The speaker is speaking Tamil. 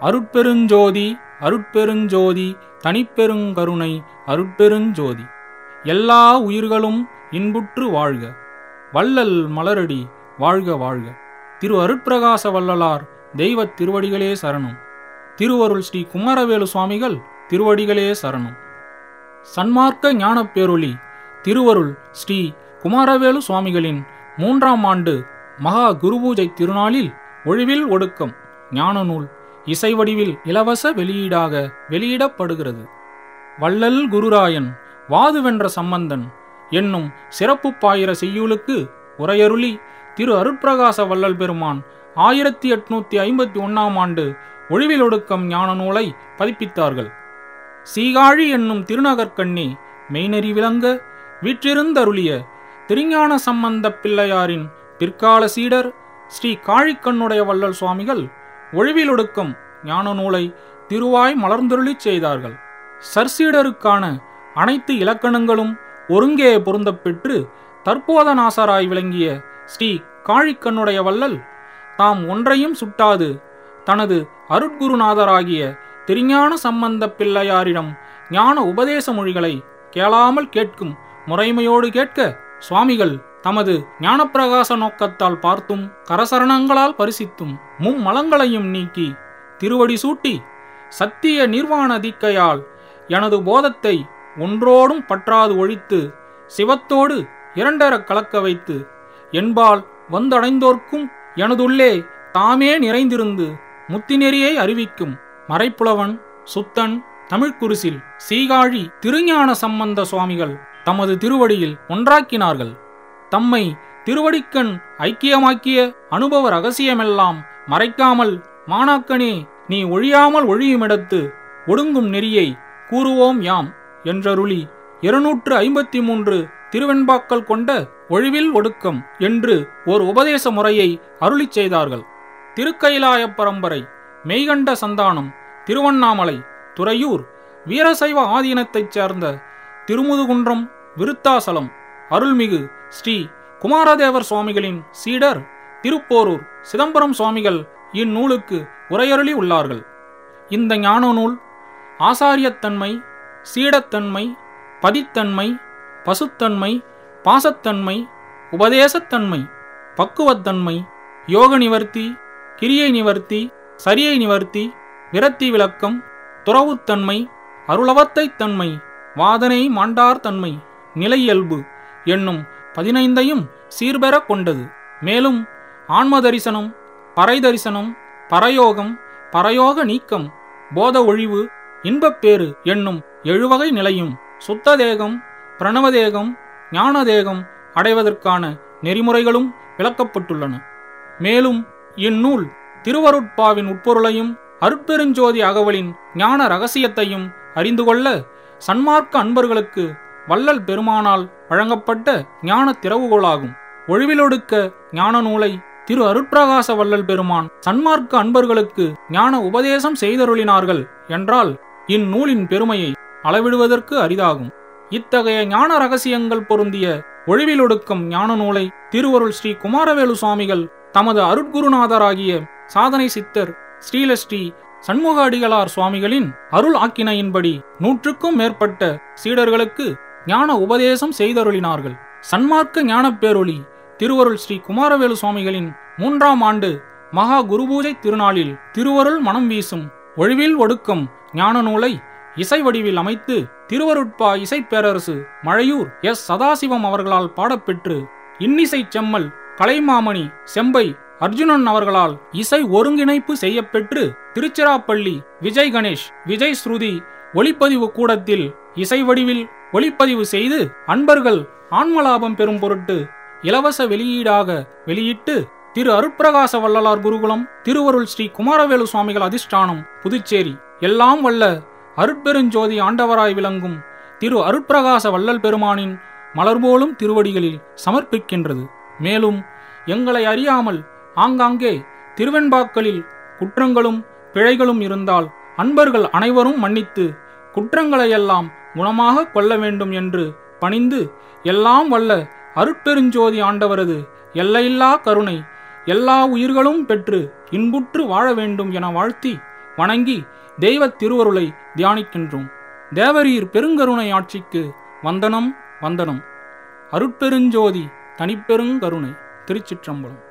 அருட்பெருஞ்சோதி அருட்பெருஞ்சோதி தனிப்பெருங்கருணை அருட்பெருஞ்சோதி. எல்லா உயிர்களும் இன்புற்று வாழ்க. வள்ளல் மலரடி வாழ்க வாழ்க. திரு அருட்பிரகாச வள்ளலார் தெய்வத் திருவடிகளே சரணம். திருவருள் ஸ்ரீ குமாரவேலு சுவாமிகள் திருவடிகளே சரணம். சன்மார்க்க ஞானப்பேரொளி திருவருள் ஸ்ரீ குமாரவேலு சுவாமிகளின் மூன்றாம் ஆண்டு மகா குருபூஜை திருநாளில் ஒழிவில் ஒடுக்கம். ஞான நூல் இசை வடிவில் இலவச வெளியீடாக வெளியிடப்படுகிறது. வள்ளல் குருராயன் வாதுவென்ற சம்பந்தன் என்னும் சிறப்பு பாயிர செய்யுளுக்கு உரையருளி திரு அருட்பிரகாச வள்ளல் பெருமான் ஆயிரத்தி எட்நூத்தி ஐம்பத்தி ஒன்னாம் ஆண்டு ஒழிவில் ஒடுக்கம் ஞான நூலை பதிப்பித்தார்கள். சீகாழி என்னும் திருநகர்கண்ணி மெய்நெறி விளங்க வீற்றிருந்தருளிய திருஞான சம்பந்த பிள்ளையாரின் பிற்கால சீடர் ஸ்ரீ காழிக்கண்ணுடைய வள்ளல் சுவாமிகள் ஒழிவிலொடுக்கம் ஞான நூலை திருவாய் மலர்ந்தருளிச் செய்தார்கள். சர்சீடருக்கான அனைத்து இலக்கணங்களும் ஒருங்கே பொருந்தப் பெற்று தற்போதநாசராய் விளங்கிய ஸ்ரீ காழிக்கண்ணுடைய வள்ளல் தாம் ஒன்றையும் சுட்டாது. தனது அருட்குருநாதராகிய திருஞான சம்பந்த பிள்ளையாரிடம் ஞான உபதேச மொழிகளை கேளாமல் கேட்கும் முறைமையோடு கேட்க சுவாமிகள் தமது ஞானப்பிரகாச நோக்கத்தால் பார்த்தும் கரசரணங்களால் பரிசித்தும் மும்மலங்களையும் நீக்கி திருவடி சூட்டி சத்திய நிர்வாண தீக்கையால் எனது போதத்தை ஒன்றோடும் பற்றாது ஒழித்து சிவத்தோடு இரண்டரக் கலக்க வைத்து என்பால் வந்தடைந்தோர்க்கும் எனதுள்ளே தாமே நிறைந்திருந்து முத்திநெறியை அறிவிக்கும் மறைப்புலவன் சுத்தன் தமிழ்குருசில் சீகாழி திருஞான சம்பந்த சுவாமிகள் தமது திருவடியில் ஒன்றாக்கினார்கள். தம்மை திருவடிக்கண் ஐக்கியமாக்கிய அனுபவ ரகசியமெல்லாம் மறைக்காமல் மாணாக்கனே நீ ஒழியாமல் ஒழியுமிடத்து ஒடுங்கும் நெறியை கூறுவோம் யாம் என்றருளி இருநூற்று ஐம்பத்தி மூன்று திருவெண்பாக்கள் கொண்ட ஒழிவில் ஒடுக்கம் என்று ஒரு உபதேச முறையை அருளிச் செய்தார்கள். திருக்கைலாய பரம்பரை மெய்கண்ட சந்தானம் திருவண்ணாமலை துறையூர் வீரசைவ ஆதீனத்தைச் சேர்ந்த திருமுதுகுன்றம் விருத்தாசலம் அருள்மிகு ஸ்ரீ குமாரதேவர் சுவாமிகளின் சீடர் திருப்போரூர் சிதம்பரம் சுவாமிகள் இந்நூலுக்கு உரையருளி உள்ளார்கள். இந்த ஞான நூல் ஆசாரியத்தன்மை சீடத்தன்மை பதித்தன்மை பசுத்தன்மை பாசத்தன்மை உபதேசத்தன்மை பக்குவத்தன்மை யோக நிவர்த்தி கிரியை நிவர்த்தி சரியை நிவர்த்தி விரத்தி விளக்கம் துறவுத்தன்மை அருளவத்தைத் தன்மை வாதனை மாண்டார் தன்மை நிலையல்பு என்னும் பதினைந்தையும் சீர்பெற கொண்டது. மேலும் ஆன்ம தரிசனம் பறை தரிசனம் பரயோகம் பரயோக நீக்கம் போத ஒழிவு இன்பப்பேறு என்னும் எழுவகை நிலையும் சுத்த தேகம் பிரணவதேகம் ஞானதேகம் அடைவதற்கான நெறிமுறைகளும் விளக்கப்பட்டுள்ளன. மேலும் இந்நூல் திருவருட்பாவின் உட்பொருளையும் அருட்பெருஞ்சோதி அகவலின் ஞான ரகசியத்தையும் அறிந்து கொள்ள சன்மார்க்க அன்பர்களுக்கு வள்ளல் பெருமானால் வழங்கப்பட்ட ஞான திறவுகோலாகும். ஒழிவிலொடுக்க ஞான நூலை திரு அருட்பிரகாச வள்ளல் பெருமான் சன்மார்க்க அன்பர்களுக்கு ஞான உபதேசம் செய்தருளினார்கள் என்றால் இந்நூலின் பெருமையை அளவிடுவதற்கு அரிதாகும். இத்தகைய ஞான ரகசியங்கள் பொருந்திய ஒழிவிலொடுக்கம் ஞான நூலை திருவருள் ஸ்ரீ குமாரவேலு சுவாமிகள் தமது அருட்குருநாதராகிய சாதனை சித்தர் ஸ்ரீலஸ்ரீ சண்முக அடிகளார் சுவாமிகளின் அருள் ஆக்கினையின்படி நூற்றுக்கும் மேற்பட்ட சீடர்களுக்கு ஞான உபதேசம் செய்தருளினார்கள். சன்மார்க்க ஞான பேரொளி திருவருள் ஸ்ரீ குமாரவேலு சுவாமிகளின் மூன்றாம் ஆண்டு மகா குருபூஜை திருநாளில் திருவருள் மனம் வீசும் ஒழிவில் ஒடுக்கம் ஞான நூலை இசை வடிவில் அமைத்து திருவருட்பா இசைப்பேரரசு மழையூர் எஸ் சதாசிவம் அவர்களால் பாடப்பெற்று இன்னிசை செம்மல் கலைமாமணி செம்பை அர்ஜுனன் அவர்களால் இசை ஒருங்கிணைப்பு செய்யப்பெற்று திருச்சிராப்பள்ளி விஜய் கணேஷ் விஜய் ஸ்ருதி ஒளிப்பதிவு கூடத்தில் இசை வடிவில் ஒளிப்பதிவு செய்து அன்பர்கள் ஆன்மலாபம் பெறும் பொருட்டு இலவச வெளியீடாக வெளியிட்டு திரு அருட்பிரகாச வள்ளலார் குருகுலம் திருவருள் ஸ்ரீ குமாரவேலு சுவாமிகள் அதிஷ்டானம் புதுச்சேரி. எல்லாம் வல்ல அருட்பெருஞ்சோதி ஆண்டவராய் விளங்கும் திரு அருட்பிரகாச வள்ளல் பெருமானின் மலர்போலும் திருவடிகளில் சமர்ப்பிக்கின்றது. மேலும் எங்களை அறியாமல் ஆங்காங்கே திருவெண்பாக்களில் குற்றங்களும் பிழைகளும் இருந்தால் அன்பர்கள் அனைவரும் மன்னித்து குற்றங்களையெல்லாம் குணமாக கொள்ள வேண்டும் என்று பணிந்து எல்லாம் வல்ல அருட்பெருஞ்சோதி ஆண்டவரது எல்லையில்லா கருணை எல்லா உயிர்களும் பெற்று இன்புற்று வாழ வேண்டும் என வாழ்த்தி வணங்கி தெய்வத் திருவருளை தியானிக்கின்றோம். தேவரீர் பெருங்கருணை ஆட்சிக்கு வந்தனம் வந்தனம். அருட்பெருஞ்சோதி தனிப்பெருங்கருணை திருச்சிற்றம்பலம்.